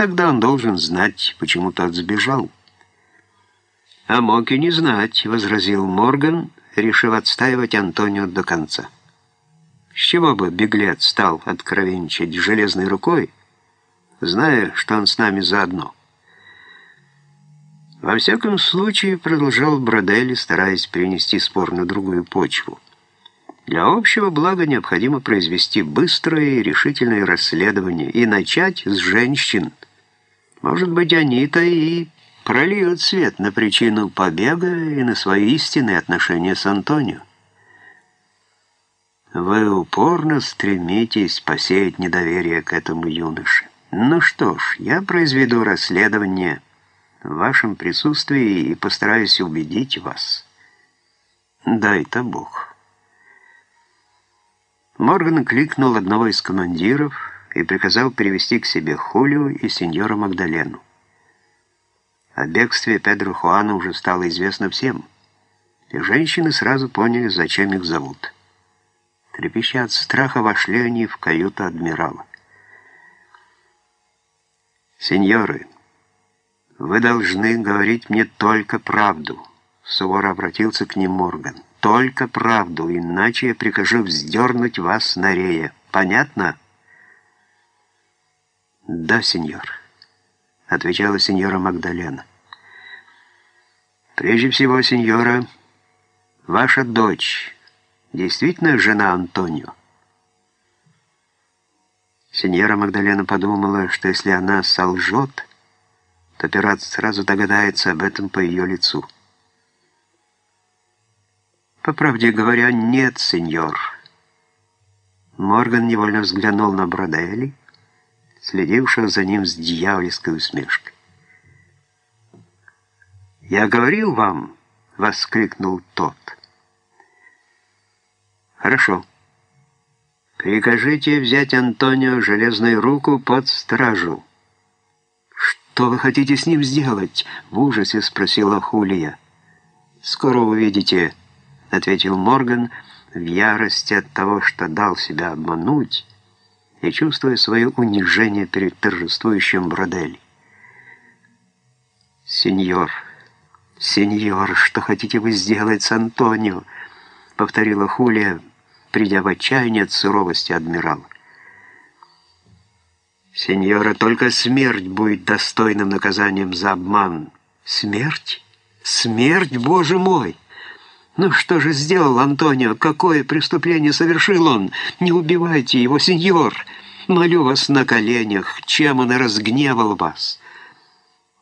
Тогда он должен знать, почему тот сбежал. «А мог и не знать», — возразил Морган, решив отстаивать Антонио до конца. С чего бы беглец стал откровенничать железной рукой, зная, что он с нами заодно? Во всяком случае, продолжал Бродели, стараясь перенести спор на другую почву. Для общего блага необходимо произвести быстрое и решительное расследование и начать с женщин. Может быть, они-то и прольют свет на причину побега и на свои истинные отношения с Антонио. Вы упорно стремитесь посеять недоверие к этому юноше. Ну что ж, я произведу расследование в вашем присутствии и постараюсь убедить вас. Дай-то Бог. Морган кликнул одного из командиров и приказал привести к себе Хулио и сеньора Магдалену. О бегстве Педро Хуана уже стало известно всем, и женщины сразу поняли, зачем их зовут. Трепеща от страха, вошли они в каюту адмирала. «Сеньоры!» «Вы должны говорить мне только правду», — суворо обратился к ним Морган. «Только правду, иначе я прикажу вздернуть вас на рее. Понятно?» «Да, сеньор», — отвечала сеньора Магдалена. «Прежде всего, сеньора, ваша дочь действительно жена Антонио?» Сеньора Магдалена подумала, что если она солжет то пират сразу догадается об этом по ее лицу. «По правде говоря, нет, сеньор». Морган невольно взглянул на Бродели, следившего за ним с дьявольской усмешкой. «Я говорил вам!» — воскликнул тот. «Хорошо. Прикажите взять Антонио железную руку под стражу». «Что вы хотите с ним сделать?» — в ужасе спросила Хулия. «Скоро увидите», — ответил Морган в ярости от того, что дал себя обмануть, и чувствуя свое унижение перед торжествующим Бродели. «Сеньор, сеньор, что хотите вы сделать с Антонио?» — повторила Хулия, придя в отчаяние от суровости адмирала. Сеньора, только смерть будет достойным наказанием за обман. Смерть? Смерть, боже мой! Ну что же сделал Антонио? Какое преступление совершил он? Не убивайте его, сеньор! Молю вас на коленях, чем он разгневал вас?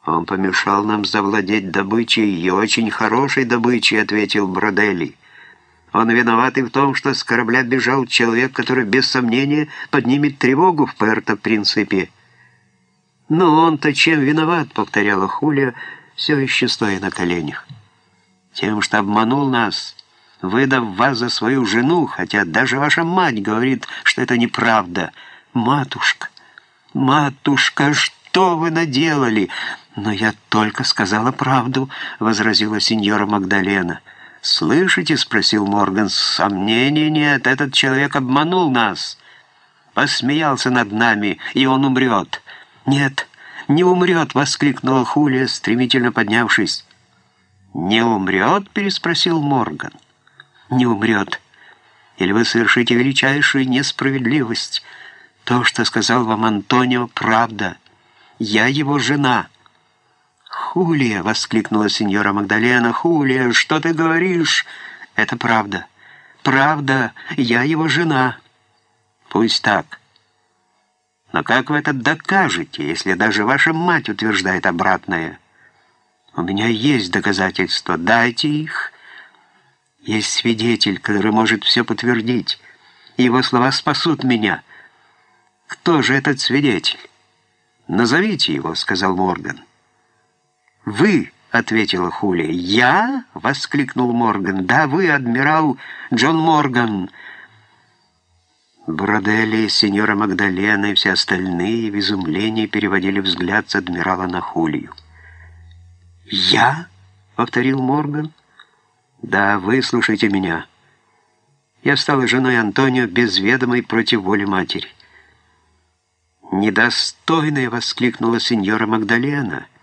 Он помешал нам завладеть добычей, и очень хорошей добычей, ответил Бродели. Он виноват и в том, что с корабля бежал человек, который без сомнения поднимет тревогу в Пуэрто-Принципе. «Но он-то чем виноват?» — повторяла Хулия, все еще стоя на коленях. «Тем, что обманул нас, выдав вас за свою жену, хотя даже ваша мать говорит, что это неправда. Матушка, матушка, что вы наделали?» «Но я только сказала правду», — возразила сеньора Магдалена. «Слышите?» — спросил Морган. «Сомнений нет, этот человек обманул нас. Посмеялся над нами, и он умрет». «Нет, не умрет!» — воскликнула Хулия, стремительно поднявшись. «Не умрет?» — переспросил Морган. «Не умрет. Или вы совершите величайшую несправедливость. То, что сказал вам Антонио, правда. Я его жена». «Хулия!» — воскликнула сеньора Магдалена. «Хулия, что ты говоришь?» «Это правда. Правда, я его жена». «Пусть так. Но как вы это докажете, если даже ваша мать утверждает обратное?» «У меня есть доказательства. Дайте их». «Есть свидетель, который может все подтвердить. Его слова спасут меня». «Кто же этот свидетель?» «Назовите его», — сказал Морган. «Вы!» — ответила Хули. «Я?» — воскликнул Морган. «Да, вы, адмирал Джон Морган!» Бродели, сеньора Магдалена и все остальные в изумлении переводили взгляд с адмирала на Хулию. «Я?» — повторил Морган. «Да, выслушайте меня. Я стала женой Антонио без ведомой против воли матери. «Недостойная!» — воскликнула сеньора Магдалена —